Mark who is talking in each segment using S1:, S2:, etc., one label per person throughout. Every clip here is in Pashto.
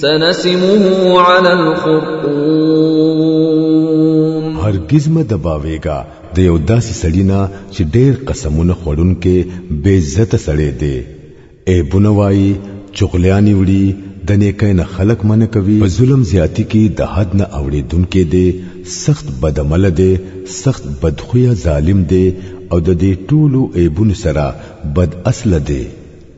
S1: سنسمه على الخرطوم
S2: هرگز مه دباویګا د یو داسې سړی نه چې ډېر قسمونه خورونکې بې عزت سړی دی ای بنوای چغلیانی وړي د نیکه نه خلق من کوي په ظلم زیاتی کې د حد نه اوریدونکې دی سخت بدعمل دی سخت بدخویا ظالم دی او د دې ټولو ایبونو سره بد اصل دی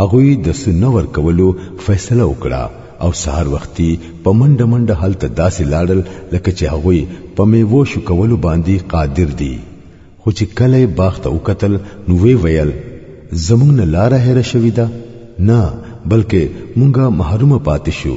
S2: هغوی د
S1: سنه ور کولو فیصله وکړه او سهار وختي په منډه منډه هلته داسې لاړل لکه چې هغوی په میوو شو کولو باندې قادر دي خو چې کله یې باغ ته وکتل نو وی ویل زمونږ نه لاره هېره شوې ده نه بلکې مونږه محرومه پاتې شو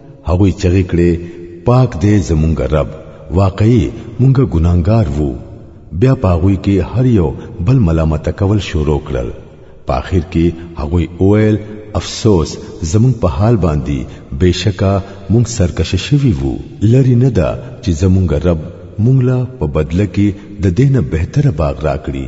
S1: هغوی چغې کړې پاک دی زمونږ رب واقعي مونږ ګناهګار وو بیا پاغوی کې هر یو بل ملامت کول شروع کړل په اخر کې هغوی اویل افسوس زمونږ په حال باندې بشکا مونږ سرکشه شوي وو لری نه ده چې زمونږ رب مونږ لا په بدله کې د دینه بهتره باغ راکړي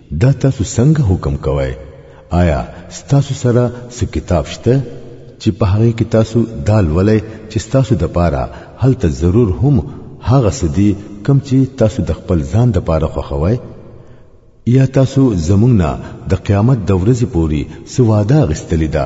S1: دا تاسو څنګه حکم کوئ آیا ستاسو سره څه کتاب شته چې په هغه کې تاسو دا لولئ چې تاسو د پاره هلته ضرور هم هغه سدي کم چې تاسو د خپل ځان د پاره خوښوئ یا تاسو زمونږ نه د قیامت د ورځې پوري سواده غستلی ده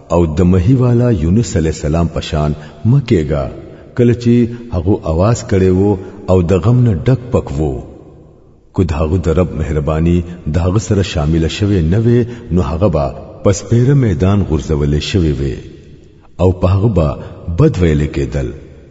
S2: او د مهي والا یونس علی السلام پشان مکیګا کله چې هغه आवाज کړي وو او د غم نه ډک پک وو کو د هغه د رب مهرباني د هغه سره شامل شوه نه وي نو هغه با پس پیر میدان غرزول شوی وي او په هغه با بد ویل کېدل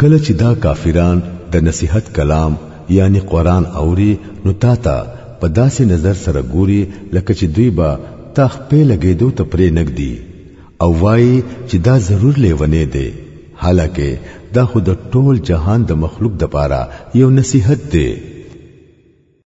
S2: کله چې دا کافران د نصیحت کلام یعنی قران اوري نو تا ته په داسې نظر سره ګوري لکه چې دوی به تا خپې لګېدو ته پرې نګدي او وایي چې دا ضرور لیونی دی حالکه دا خو د ټول جهان د مخلوق د پاره یو نصیحت دی